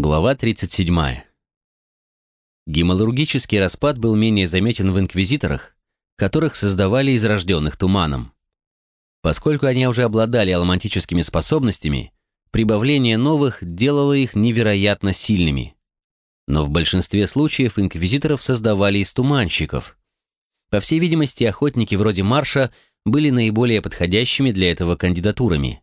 Глава 37. Гемалургический распад был менее заметен в инквизиторах, которых создавали из рожденных туманом. Поскольку они уже обладали аломантическими способностями, прибавление новых делало их невероятно сильными. Но в большинстве случаев инквизиторов создавали из туманщиков. По всей видимости, охотники вроде Марша были наиболее подходящими для этого кандидатурами.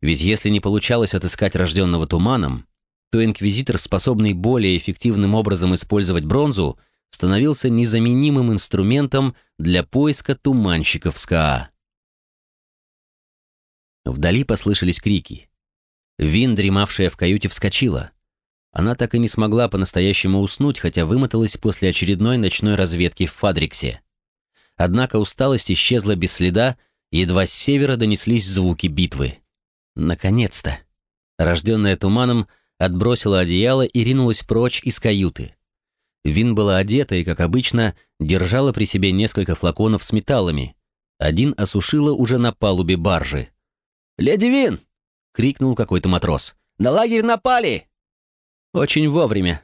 Ведь если не получалось отыскать рожденного туманом, то инквизитор, способный более эффективным образом использовать бронзу, становился незаменимым инструментом для поиска туманщиков СКА. Вдали послышались крики. Вин, дремавшая в каюте, вскочила. Она так и не смогла по-настоящему уснуть, хотя вымоталась после очередной ночной разведки в Фадриксе. Однако усталость исчезла без следа, едва с севера донеслись звуки битвы. Наконец-то! Рожденная туманом, отбросила одеяло и ринулась прочь из каюты. Вин была одета и, как обычно, держала при себе несколько флаконов с металлами. Один осушила уже на палубе баржи. «Леди Вин!» — крикнул какой-то матрос. «На лагерь напали!» «Очень вовремя!»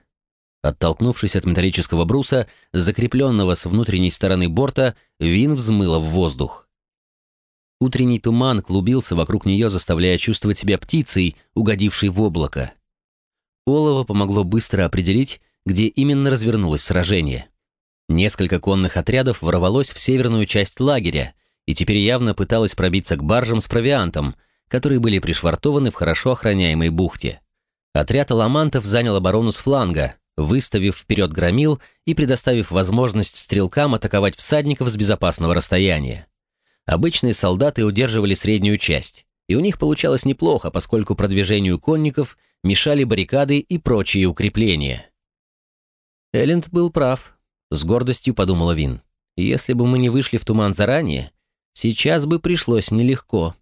Оттолкнувшись от металлического бруса, закрепленного с внутренней стороны борта, Вин взмыла в воздух. Утренний туман клубился вокруг нее, заставляя чувствовать себя птицей, угодившей в облако. Олово помогло быстро определить, где именно развернулось сражение. Несколько конных отрядов ворвалось в северную часть лагеря и теперь явно пыталось пробиться к баржам с провиантом, которые были пришвартованы в хорошо охраняемой бухте. Отряд аламантов занял оборону с фланга, выставив вперед громил и предоставив возможность стрелкам атаковать всадников с безопасного расстояния. Обычные солдаты удерживали среднюю часть, и у них получалось неплохо, поскольку продвижению конников мешали баррикады и прочие укрепления. Элленд был прав, с гордостью подумала Вин. Если бы мы не вышли в туман заранее, сейчас бы пришлось нелегко.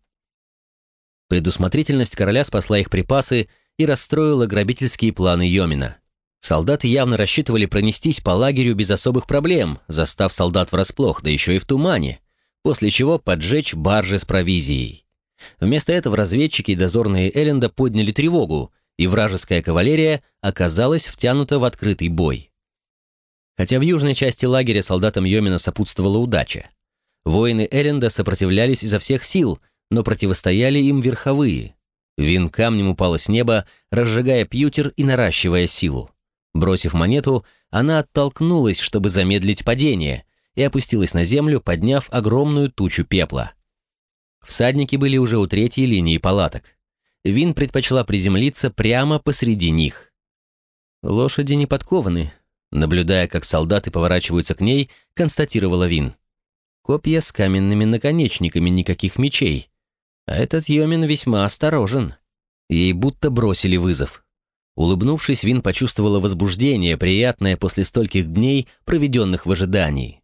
Предусмотрительность короля спасла их припасы и расстроила грабительские планы Йомина. Солдаты явно рассчитывали пронестись по лагерю без особых проблем, застав солдат врасплох, да еще и в тумане, после чего поджечь баржи с провизией. Вместо этого разведчики и дозорные Элленда подняли тревогу, и вражеская кавалерия оказалась втянута в открытый бой. Хотя в южной части лагеря солдатам Йомина сопутствовала удача. Воины Эренда сопротивлялись изо всех сил, но противостояли им верховые. Вин камнем упала с неба, разжигая пьютер и наращивая силу. Бросив монету, она оттолкнулась, чтобы замедлить падение, и опустилась на землю, подняв огромную тучу пепла. Всадники были уже у третьей линии палаток. Вин предпочла приземлиться прямо посреди них. Лошади не подкованы. Наблюдая, как солдаты поворачиваются к ней, констатировала Вин. Копья с каменными наконечниками, никаких мечей. А этот Йомин весьма осторожен. Ей будто бросили вызов. Улыбнувшись, Вин почувствовала возбуждение, приятное после стольких дней, проведенных в ожидании.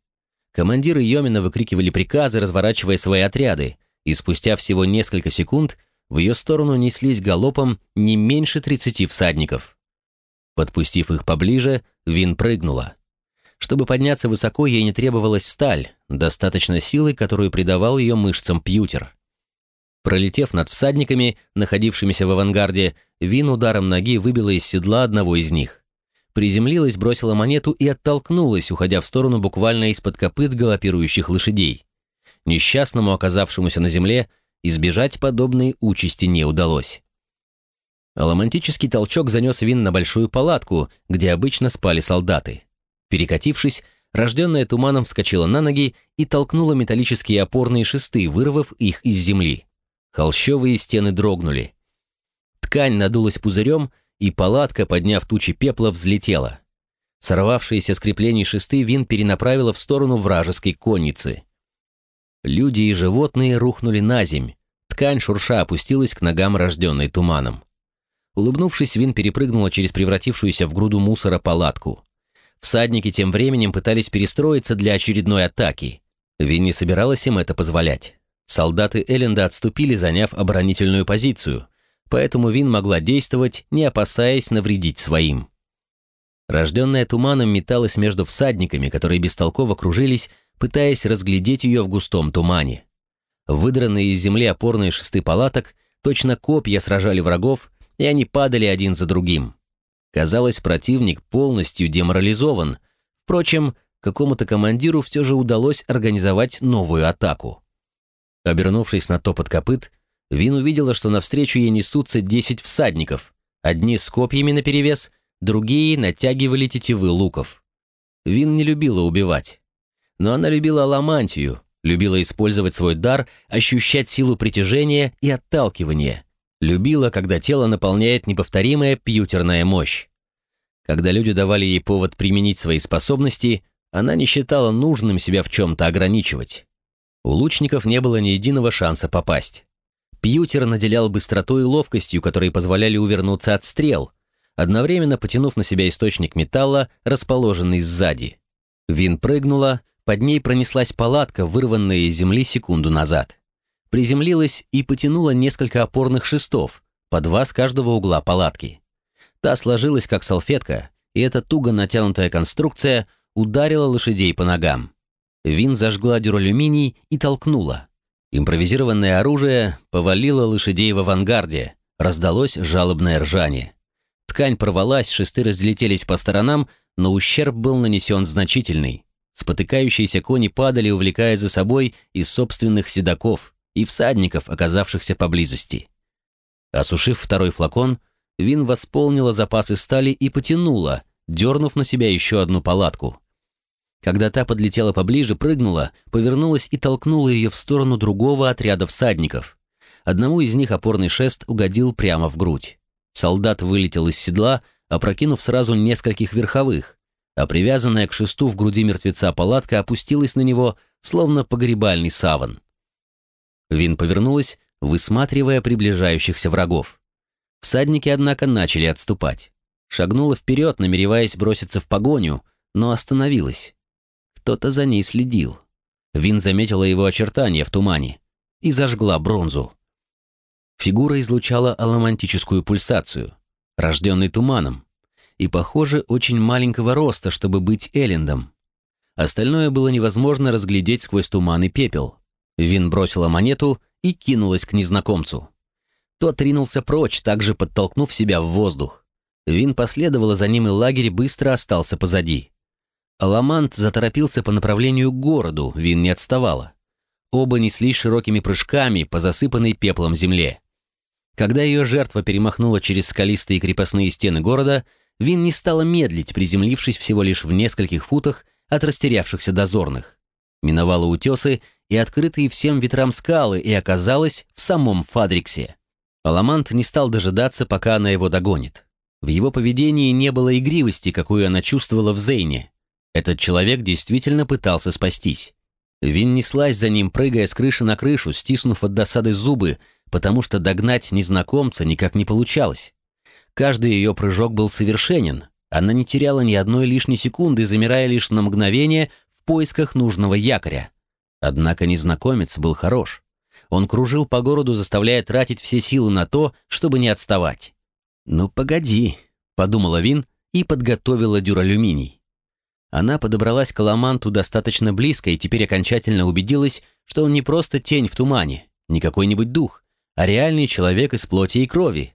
Командиры Йомина выкрикивали приказы, разворачивая свои отряды, и спустя всего несколько секунд – в ее сторону неслись галопом не меньше тридцати всадников. Подпустив их поближе, Вин прыгнула. Чтобы подняться высоко, ей не требовалась сталь, достаточно силы, которую придавал ее мышцам пьютер. Пролетев над всадниками, находившимися в авангарде, Вин ударом ноги выбила из седла одного из них. Приземлилась, бросила монету и оттолкнулась, уходя в сторону буквально из-под копыт галопирующих лошадей. Несчастному, оказавшемуся на земле, Избежать подобной участи не удалось. Ломантический толчок занес Вин на большую палатку, где обычно спали солдаты. Перекатившись, рожденная туманом вскочила на ноги и толкнула металлические опорные шесты, вырвав их из земли. Холщовые стены дрогнули. Ткань надулась пузырем, и палатка, подняв тучи пепла, взлетела. Сорвавшиеся с креплений шесты Вин перенаправила в сторону вражеской конницы. Люди и животные рухнули на земь. Ткань шурша опустилась к ногам, рожденной туманом. Улыбнувшись, Вин перепрыгнула через превратившуюся в груду мусора палатку. Всадники тем временем пытались перестроиться для очередной атаки. Вин не собиралась им это позволять. Солдаты Элленда отступили, заняв оборонительную позицию, поэтому Вин могла действовать, не опасаясь навредить своим. Рожденная туманом металась между всадниками, которые бестолково кружились, пытаясь разглядеть ее в густом тумане. Выдранные из земли опорные шесты палаток точно копья сражали врагов, и они падали один за другим. Казалось, противник полностью деморализован. Впрочем, какому-то командиру все же удалось организовать новую атаку. Обернувшись на топот копыт, Вин увидела, что навстречу ей несутся десять всадников, одни с копьями наперевес, другие натягивали тетивы луков. Вин не любила убивать. Но она любила аламантию, любила использовать свой дар, ощущать силу притяжения и отталкивания. Любила, когда тело наполняет неповторимая пьютерная мощь. Когда люди давали ей повод применить свои способности, она не считала нужным себя в чем-то ограничивать. У лучников не было ни единого шанса попасть. Пьютер наделял быстротой и ловкостью, которые позволяли увернуться от стрел, одновременно потянув на себя источник металла, расположенный сзади. Вин прыгнула, под ней пронеслась палатка, вырванная из земли секунду назад. Приземлилась и потянула несколько опорных шестов, по два с каждого угла палатки. Та сложилась как салфетка, и эта туго натянутая конструкция ударила лошадей по ногам. Вин зажгла дюралюминий и толкнула. Импровизированное оружие повалило лошадей в авангарде, раздалось жалобное ржание. Ткань порвалась, шесты разлетелись по сторонам, но ущерб был нанесен значительный. Спотыкающиеся кони падали, увлекая за собой из собственных седаков и всадников, оказавшихся поблизости. Осушив второй флакон, Вин восполнила запасы стали и потянула, дернув на себя еще одну палатку. Когда та подлетела поближе, прыгнула, повернулась и толкнула ее в сторону другого отряда всадников. Одному из них опорный шест угодил прямо в грудь. Солдат вылетел из седла, опрокинув сразу нескольких верховых, а привязанная к шесту в груди мертвеца палатка опустилась на него, словно погребальный саван. Вин повернулась, высматривая приближающихся врагов. Всадники, однако, начали отступать. Шагнула вперед, намереваясь броситься в погоню, но остановилась. Кто-то за ней следил. Вин заметила его очертания в тумане и зажгла бронзу. Фигура излучала аламантическую пульсацию, рожденный туманом, и, похоже, очень маленького роста, чтобы быть Эллендом. Остальное было невозможно разглядеть сквозь туман и пепел. Вин бросила монету и кинулась к незнакомцу. Тот ринулся прочь, также подтолкнув себя в воздух. Вин последовала за ним, и лагерь быстро остался позади. Аламант заторопился по направлению к городу, Вин не отставала. Оба неслись широкими прыжками по засыпанной пеплом земле. Когда ее жертва перемахнула через скалистые крепостные стены города, Вин не стала медлить, приземлившись всего лишь в нескольких футах от растерявшихся дозорных. Миновала утесы и открытые всем ветрам скалы и оказалась в самом Фадриксе. Аламант не стал дожидаться, пока она его догонит. В его поведении не было игривости, какую она чувствовала в Зейне. Этот человек действительно пытался спастись. Вин неслась за ним, прыгая с крыши на крышу, стиснув от досады зубы, потому что догнать незнакомца никак не получалось. Каждый ее прыжок был совершенен. Она не теряла ни одной лишней секунды, замирая лишь на мгновение в поисках нужного якоря. Однако незнакомец был хорош. Он кружил по городу, заставляя тратить все силы на то, чтобы не отставать. «Ну, погоди», — подумала Вин и подготовила дюралюминий. Она подобралась к Аламанту достаточно близко и теперь окончательно убедилась, что он не просто тень в тумане, не какой-нибудь дух, а реальный человек из плоти и крови.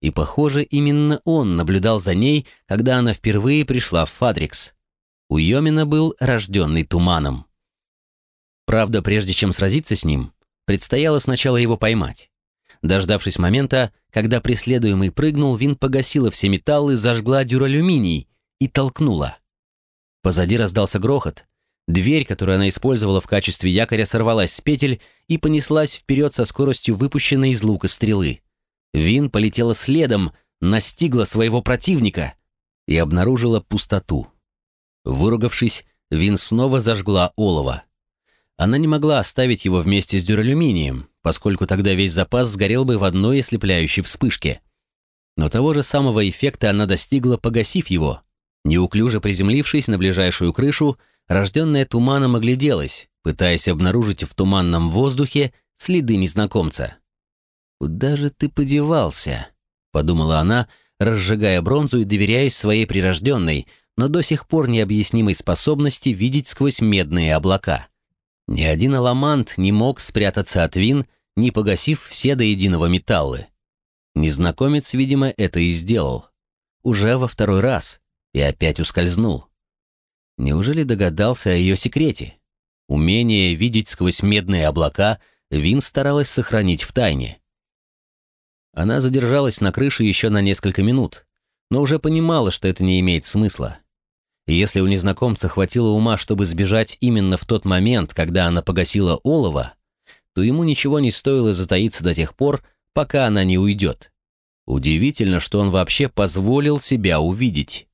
И, похоже, именно он наблюдал за ней, когда она впервые пришла в Фадрикс. У Йомина был рожденный туманом. Правда, прежде чем сразиться с ним, предстояло сначала его поймать. Дождавшись момента, когда преследуемый прыгнул, Вин погасила все металлы, зажгла дюралюминий и толкнула. Позади раздался грохот. Дверь, которую она использовала в качестве якоря, сорвалась с петель и понеслась вперед со скоростью выпущенной из лука стрелы. Вин полетела следом, настигла своего противника и обнаружила пустоту. Выругавшись, Вин снова зажгла олово. Она не могла оставить его вместе с дюралюминием, поскольку тогда весь запас сгорел бы в одной ослепляющей вспышке. Но того же самого эффекта она достигла, погасив его. Неуклюже приземлившись на ближайшую крышу, рожденная туманом огляделась, пытаясь обнаружить в туманном воздухе следы незнакомца. «Куда же ты подевался?» — подумала она, разжигая бронзу и доверяясь своей прирожденной, но до сих пор необъяснимой способности видеть сквозь медные облака. Ни один аламант не мог спрятаться от вин, не погасив все до единого металлы. Незнакомец, видимо, это и сделал. уже во второй раз и опять ускользнул. Неужели догадался о ее секрете? Умение видеть сквозь медные облака Вин старалась сохранить в тайне. Она задержалась на крыше еще на несколько минут, но уже понимала, что это не имеет смысла. И если у незнакомца хватило ума, чтобы сбежать именно в тот момент, когда она погасила олово, то ему ничего не стоило затаиться до тех пор, пока она не уйдет. Удивительно, что он вообще позволил себя увидеть.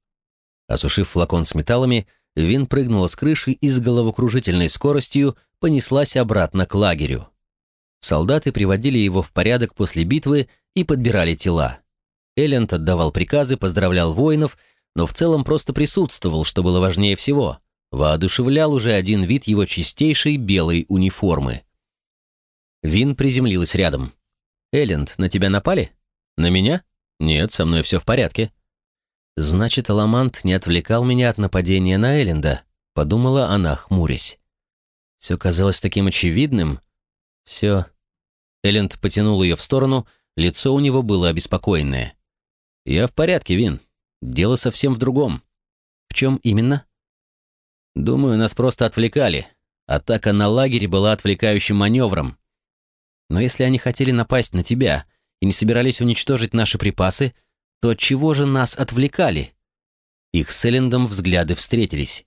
Осушив флакон с металлами, Вин прыгнула с крыши и с головокружительной скоростью понеслась обратно к лагерю. Солдаты приводили его в порядок после битвы и подбирали тела. Элленд отдавал приказы, поздравлял воинов, но в целом просто присутствовал, что было важнее всего. Воодушевлял уже один вид его чистейшей белой униформы. Вин приземлилась рядом. «Элленд, на тебя напали? На меня? Нет, со мной все в порядке». «Значит, Аламант не отвлекал меня от нападения на Элленда», — подумала она, хмурясь. Все казалось таким очевидным. Все. Элленд потянул ее в сторону, лицо у него было обеспокоенное. «Я в порядке, Вин. Дело совсем в другом». «В чем именно?» «Думаю, нас просто отвлекали. Атака на лагерь была отвлекающим маневром. Но если они хотели напасть на тебя и не собирались уничтожить наши припасы, то чего же нас отвлекали?» Их с Эллендом взгляды встретились.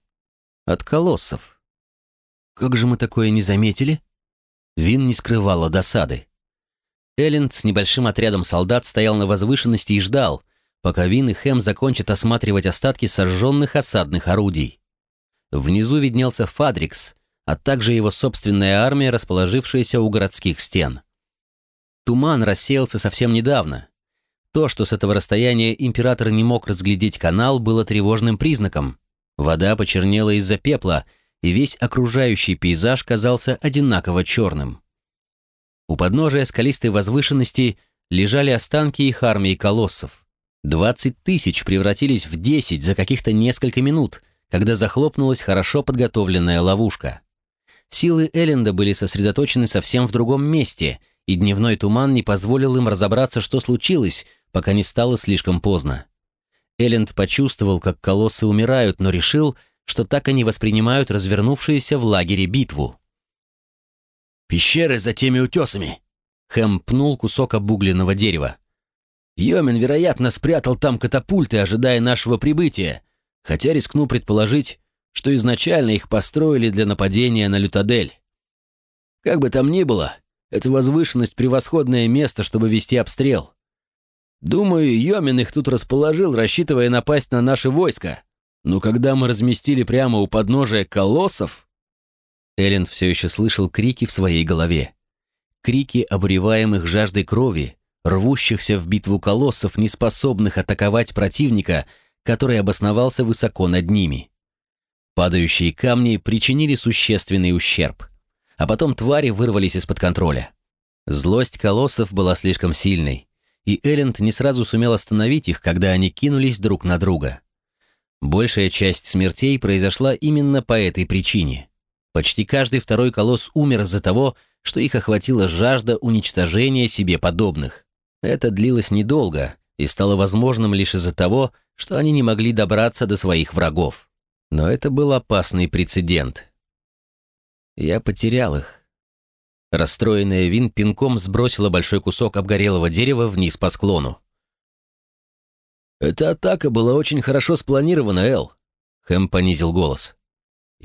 «От колоссов». «Как же мы такое не заметили?» Вин не скрывала досады. Элленд с небольшим отрядом солдат стоял на возвышенности и ждал, пока Вин и Хэм закончат осматривать остатки сожженных осадных орудий. Внизу виднелся Фадрикс, а также его собственная армия, расположившаяся у городских стен. Туман рассеялся совсем недавно. То, что с этого расстояния император не мог разглядеть канал, было тревожным признаком. Вода почернела из-за пепла, и весь окружающий пейзаж казался одинаково черным. У подножия скалистой возвышенности лежали останки их армии колоссов. Двадцать тысяч превратились в десять за каких-то несколько минут, когда захлопнулась хорошо подготовленная ловушка. Силы Элленда были сосредоточены совсем в другом месте, и дневной туман не позволил им разобраться, что случилось, пока не стало слишком поздно. Элленд почувствовал, как колоссы умирают, но решил, что так они воспринимают развернувшуюся в лагере битву. «Пещеры за теми утесами!» Хэм пнул кусок обугленного дерева. «Йомин, вероятно, спрятал там катапульты, ожидая нашего прибытия, хотя рискну предположить, что изначально их построили для нападения на Лютадель. Как бы там ни было, эта возвышенность — превосходное место, чтобы вести обстрел. Думаю, Йомин их тут расположил, рассчитывая напасть на наши войска. Но когда мы разместили прямо у подножия колоссов...» Элленд все еще слышал крики в своей голове. Крики обуреваемых жаждой крови, рвущихся в битву колоссов, не способных атаковать противника, который обосновался высоко над ними. Падающие камни причинили существенный ущерб. А потом твари вырвались из-под контроля. Злость колоссов была слишком сильной, и Элленд не сразу сумел остановить их, когда они кинулись друг на друга. Большая часть смертей произошла именно по этой причине. Почти каждый второй колосс умер из-за того, что их охватила жажда уничтожения себе подобных. Это длилось недолго и стало возможным лишь из-за того, что они не могли добраться до своих врагов. Но это был опасный прецедент. Я потерял их. Расстроенная Вин пинком сбросила большой кусок обгорелого дерева вниз по склону. «Эта атака была очень хорошо спланирована, Эл», — Хэм понизил голос.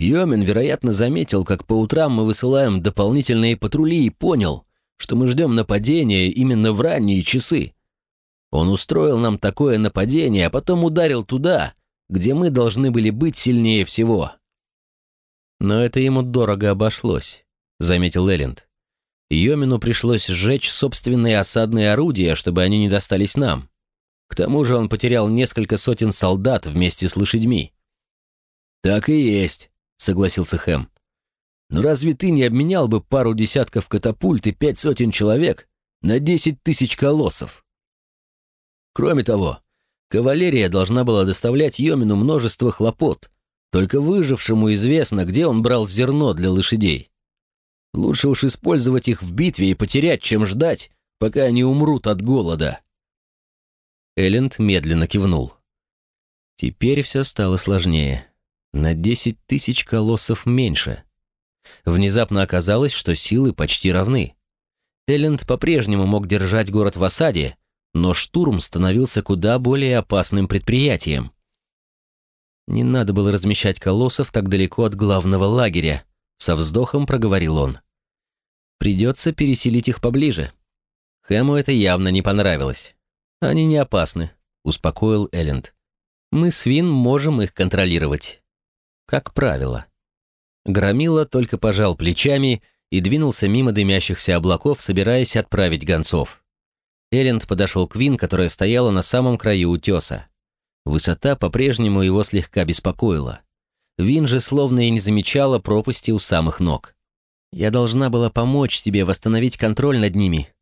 Йомин, вероятно, заметил, как по утрам мы высылаем дополнительные патрули и понял, что мы ждем нападения именно в ранние часы. Он устроил нам такое нападение, а потом ударил туда, где мы должны были быть сильнее всего. Но это ему дорого обошлось, заметил Элленд. Йомину пришлось сжечь собственные осадные орудия, чтобы они не достались нам. К тому же он потерял несколько сотен солдат вместе с лошадьми. «Так и есть», — согласился Хэм. «Но разве ты не обменял бы пару десятков катапульт и пять сотен человек на десять тысяч колоссов?» Кроме того, Кавалерия должна была доставлять Йомину множество хлопот. Только выжившему известно, где он брал зерно для лошадей. Лучше уж использовать их в битве и потерять, чем ждать, пока они умрут от голода. Элленд медленно кивнул. Теперь все стало сложнее. На десять тысяч колоссов меньше. Внезапно оказалось, что силы почти равны. Элленд по-прежнему мог держать город в осаде, но штурм становился куда более опасным предприятием. Не надо было размещать колоссов так далеко от главного лагеря, со вздохом проговорил он. Придется переселить их поближе. Хэму это явно не понравилось. Они не опасны, успокоил Элленд. Мы с Вин можем их контролировать. Как правило. Громила только пожал плечами и двинулся мимо дымящихся облаков, собираясь отправить гонцов. Элленд подошел к Вин, которая стояла на самом краю утеса. Высота по-прежнему его слегка беспокоила. Вин же словно и не замечала пропасти у самых ног. «Я должна была помочь тебе восстановить контроль над ними».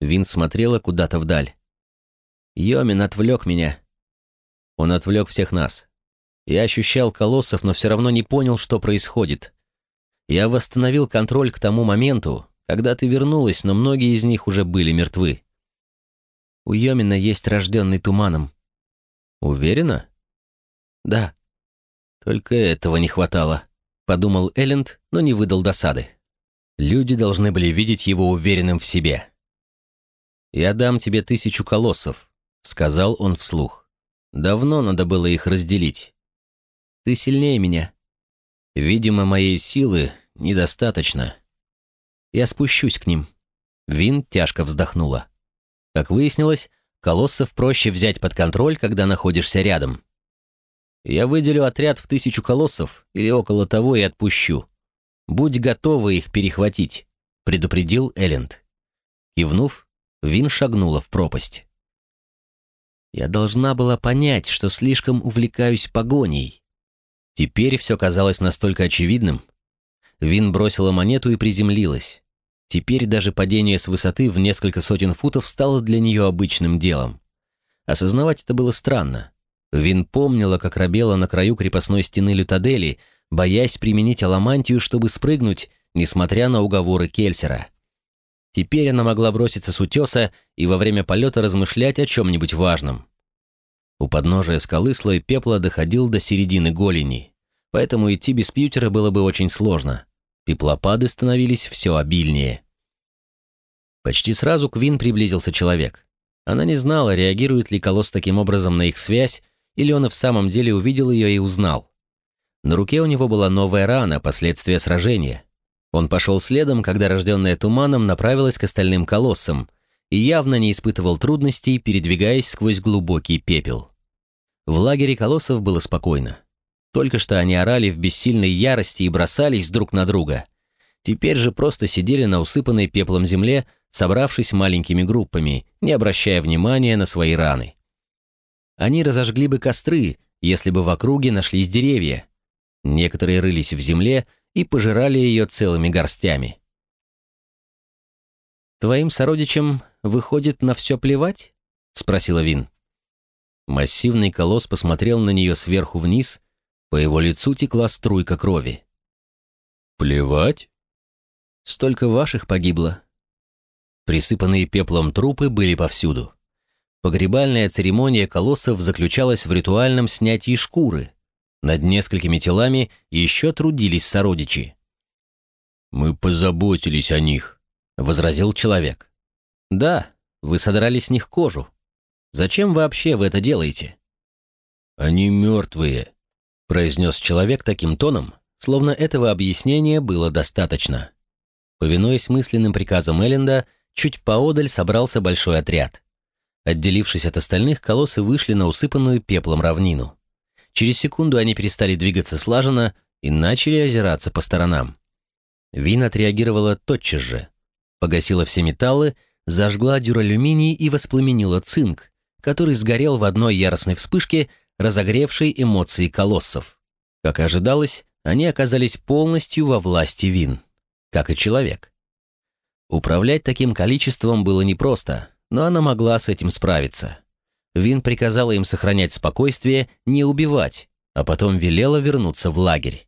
Вин смотрела куда-то вдаль. «Йомин отвлек меня». Он отвлек всех нас. Я ощущал колоссов, но все равно не понял, что происходит. Я восстановил контроль к тому моменту, когда ты вернулась, но многие из них уже были мертвы. У Йомина есть рожденный туманом. Уверена? Да. Только этого не хватало, подумал Элленд, но не выдал досады. Люди должны были видеть его уверенным в себе. «Я дам тебе тысячу колоссов», — сказал он вслух. «Давно надо было их разделить. Ты сильнее меня. Видимо, моей силы недостаточно. Я спущусь к ним». Вин тяжко вздохнула. Как выяснилось, колоссов проще взять под контроль, когда находишься рядом. Я выделю отряд в тысячу колоссов или около того и отпущу. Будь готова их перехватить, предупредил Элленд. Кивнув, Вин шагнула в пропасть. Я должна была понять, что слишком увлекаюсь погоней. Теперь все казалось настолько очевидным. Вин бросила монету и приземлилась. Теперь даже падение с высоты в несколько сотен футов стало для нее обычным делом. Осознавать это было странно. Вин помнила, как робела на краю крепостной стены Лютадели, боясь применить аламантию, чтобы спрыгнуть, несмотря на уговоры Кельсера. Теперь она могла броситься с утеса и во время полета размышлять о чем-нибудь важном. У подножия скалы слой пепла доходил до середины голени, поэтому идти без пьютера было бы очень сложно. Пеплопады становились все обильнее. Почти сразу к Вин приблизился человек. Она не знала, реагирует ли колосс таким образом на их связь, или он и в самом деле увидел ее и узнал. На руке у него была новая рана, последствия сражения. Он пошел следом, когда рожденная туманом направилась к остальным колоссам, и явно не испытывал трудностей, передвигаясь сквозь глубокий пепел. В лагере колоссов было спокойно. Только что они орали в бессильной ярости и бросались друг на друга. Теперь же просто сидели на усыпанной пеплом земле, собравшись маленькими группами, не обращая внимания на свои раны. Они разожгли бы костры, если бы в округе нашлись деревья. Некоторые рылись в земле и пожирали ее целыми горстями. «Твоим сородичам выходит на все плевать?» — спросила Вин. Массивный колосс посмотрел на нее сверху вниз, по его лицу текла струйка крови. «Плевать?» «Столько ваших погибло». Присыпанные пеплом трупы были повсюду. Погребальная церемония колоссов заключалась в ритуальном снятии шкуры. Над несколькими телами еще трудились сородичи. «Мы позаботились о них», — возразил человек. «Да, вы содрали с них кожу. Зачем вообще вы это делаете?» «Они мертвые», — произнес человек таким тоном, словно этого объяснения было достаточно. Повинуясь мысленным приказам Элленда, чуть поодаль собрался большой отряд. Отделившись от остальных, колоссы вышли на усыпанную пеплом равнину. Через секунду они перестали двигаться слаженно и начали озираться по сторонам. Вин отреагировала тотчас же. Погасила все металлы зажгла дюралюминий и воспламенила цинк, который сгорел в одной яростной вспышке, разогревшей эмоции колоссов. Как и ожидалось, они оказались полностью во власти вин, как и человек. Управлять таким количеством было непросто, но она могла с этим справиться. Вин приказала им сохранять спокойствие, не убивать, а потом велела вернуться в лагерь.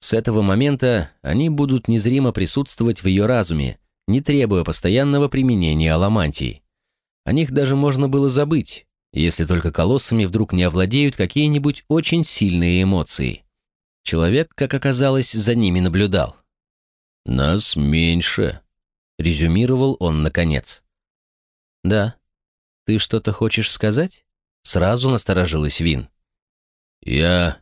С этого момента они будут незримо присутствовать в ее разуме, не требуя постоянного применения аламантии. О них даже можно было забыть. если только колоссами вдруг не овладеют какие-нибудь очень сильные эмоции. Человек, как оказалось, за ними наблюдал. «Нас меньше», — резюмировал он наконец. «Да. Ты что-то хочешь сказать?» Сразу насторожилась Вин. «Я...»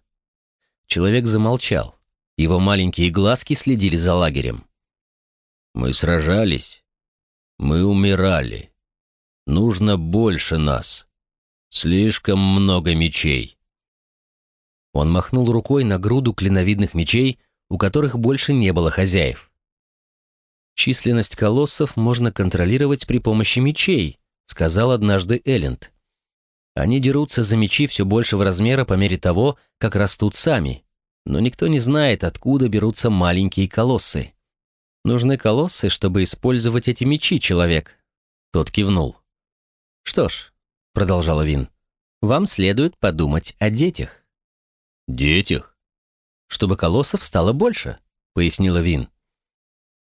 Человек замолчал. Его маленькие глазки следили за лагерем. «Мы сражались. Мы умирали. Нужно больше нас. Слишком много мечей». Он махнул рукой на груду клиновидных мечей, у которых больше не было хозяев. «Численность колоссов можно контролировать при помощи мечей», сказал однажды Элленд. Они дерутся за мечи все большего размера по мере того, как растут сами. Но никто не знает, откуда берутся маленькие колоссы. Нужны колоссы, чтобы использовать эти мечи, человек. Тот кивнул. Что ж, продолжала Вин, вам следует подумать о детях. Детях? Чтобы колоссов стало больше, пояснила Вин.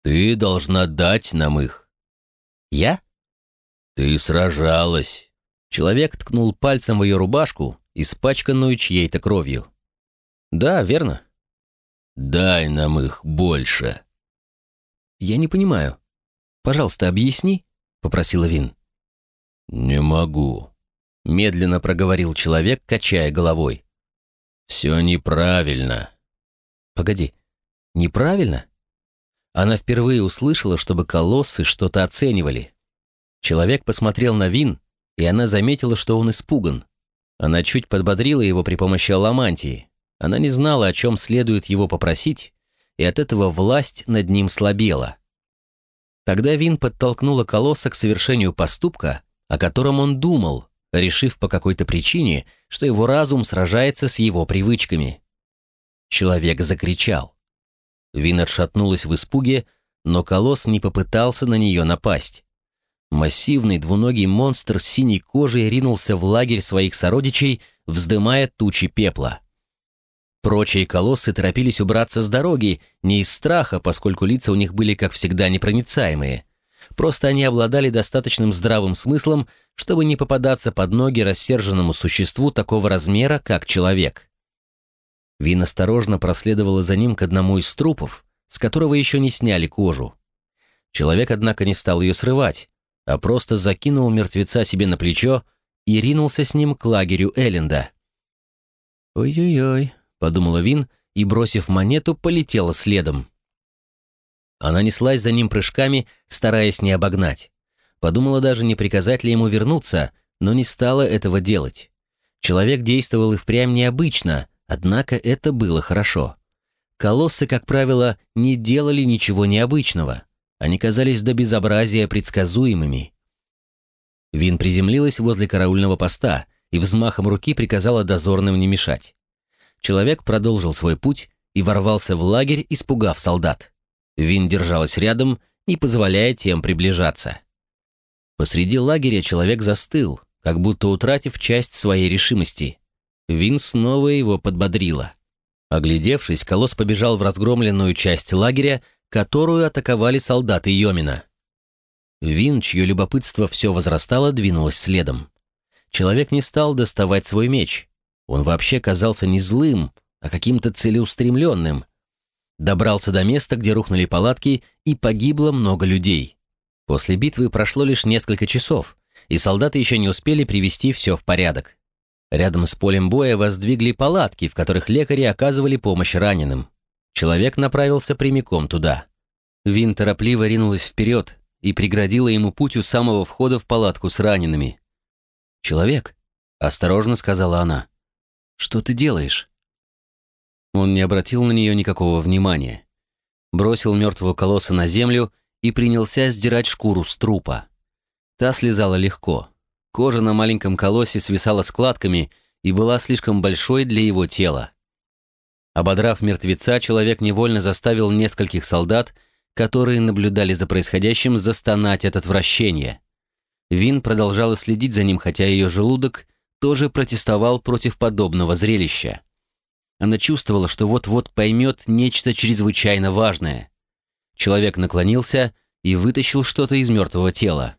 Ты должна дать нам их. Я? Ты сражалась. Человек ткнул пальцем в ее рубашку, испачканную чьей-то кровью. «Да, верно». «Дай нам их больше». «Я не понимаю. Пожалуйста, объясни», — попросила Вин. «Не могу», — медленно проговорил человек, качая головой. «Все неправильно». «Погоди, неправильно?» Она впервые услышала, чтобы колоссы что-то оценивали. Человек посмотрел на Вин, и она заметила, что он испуган. Она чуть подбодрила его при помощи аламантии. Она не знала, о чем следует его попросить, и от этого власть над ним слабела. Тогда Вин подтолкнула колосса к совершению поступка, о котором он думал, решив по какой-то причине, что его разум сражается с его привычками. Человек закричал. Вин отшатнулась в испуге, но колосс не попытался на нее напасть. Массивный двуногий монстр с синей кожей ринулся в лагерь своих сородичей, вздымая тучи пепла. Прочие колоссы торопились убраться с дороги, не из страха, поскольку лица у них были, как всегда, непроницаемые. Просто они обладали достаточным здравым смыслом, чтобы не попадаться под ноги рассерженному существу такого размера, как человек. Вин осторожно проследовала за ним к одному из трупов, с которого еще не сняли кожу. Человек, однако, не стал ее срывать, а просто закинул мертвеца себе на плечо и ринулся с ним к лагерю Элленда. «Ой-ой-ой», — подумала Вин и, бросив монету, полетела следом. Она неслась за ним прыжками, стараясь не обогнать. Подумала даже, не приказать ли ему вернуться, но не стала этого делать. Человек действовал и впрямь необычно, однако это было хорошо. Колоссы, как правило, не делали ничего необычного. Они казались до безобразия предсказуемыми. Вин приземлилась возле караульного поста и взмахом руки приказала дозорным не мешать. Человек продолжил свой путь и ворвался в лагерь, испугав солдат. Вин держалась рядом, не позволяя тем приближаться. Посреди лагеря человек застыл, как будто утратив часть своей решимости. Вин снова его подбодрила. Оглядевшись, Колосс побежал в разгромленную часть лагеря, которую атаковали солдаты Йомина. Вин, чье любопытство все возрастало, двинулась следом. Человек не стал доставать свой меч. Он вообще казался не злым, а каким-то целеустремленным. Добрался до места, где рухнули палатки, и погибло много людей. После битвы прошло лишь несколько часов, и солдаты еще не успели привести все в порядок. Рядом с полем боя воздвигли палатки, в которых лекари оказывали помощь раненым. Человек направился прямиком туда. Вин торопливо ринулась вперед и преградила ему путь у самого входа в палатку с ранеными. «Человек», — осторожно сказала она, — «что ты делаешь?» Он не обратил на нее никакого внимания. Бросил мертвого колосса на землю и принялся сдирать шкуру с трупа. Та слезала легко. Кожа на маленьком колосе свисала складками и была слишком большой для его тела. Ободрав мертвеца, человек невольно заставил нескольких солдат, которые наблюдали за происходящим, застонать от отвращения. Вин продолжала следить за ним, хотя ее желудок тоже протестовал против подобного зрелища. Она чувствовала, что вот-вот поймет нечто чрезвычайно важное. Человек наклонился и вытащил что-то из мертвого тела.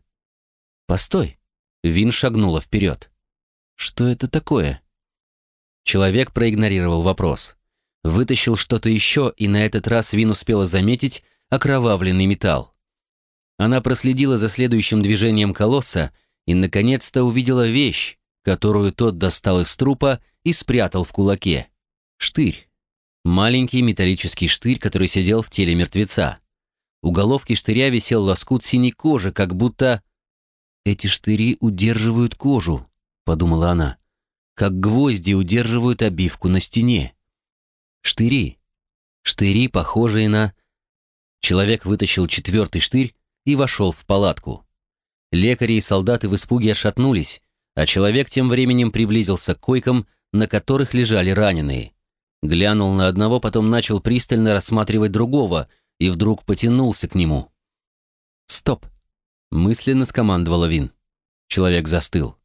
«Постой!» Вин шагнула вперед. Что это такое? Человек проигнорировал вопрос. Вытащил что-то еще, и на этот раз Вин успела заметить окровавленный металл. Она проследила за следующим движением колосса и, наконец-то, увидела вещь, которую тот достал из трупа и спрятал в кулаке. Штырь. Маленький металлический штырь, который сидел в теле мертвеца. У головки штыря висел лоскут синей кожи, как будто... «Эти штыри удерживают кожу», — подумала она, «как гвозди удерживают обивку на стене». Штыри. Штыри, похожие на... Человек вытащил четвертый штырь и вошел в палатку. Лекари и солдаты в испуге отшатнулись, а человек тем временем приблизился к койкам, на которых лежали раненые. Глянул на одного, потом начал пристально рассматривать другого и вдруг потянулся к нему. «Стоп!» — мысленно скомандовала Вин. Человек застыл.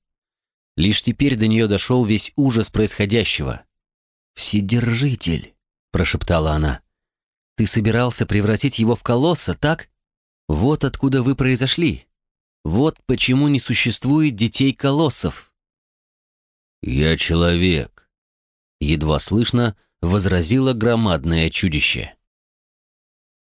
Лишь теперь до нее дошел весь ужас происходящего. «Вседержитель!» — прошептала она. «Ты собирался превратить его в колосса, так? Вот откуда вы произошли. Вот почему не существует детей-колоссов». «Я человек», — едва слышно возразило громадное чудище.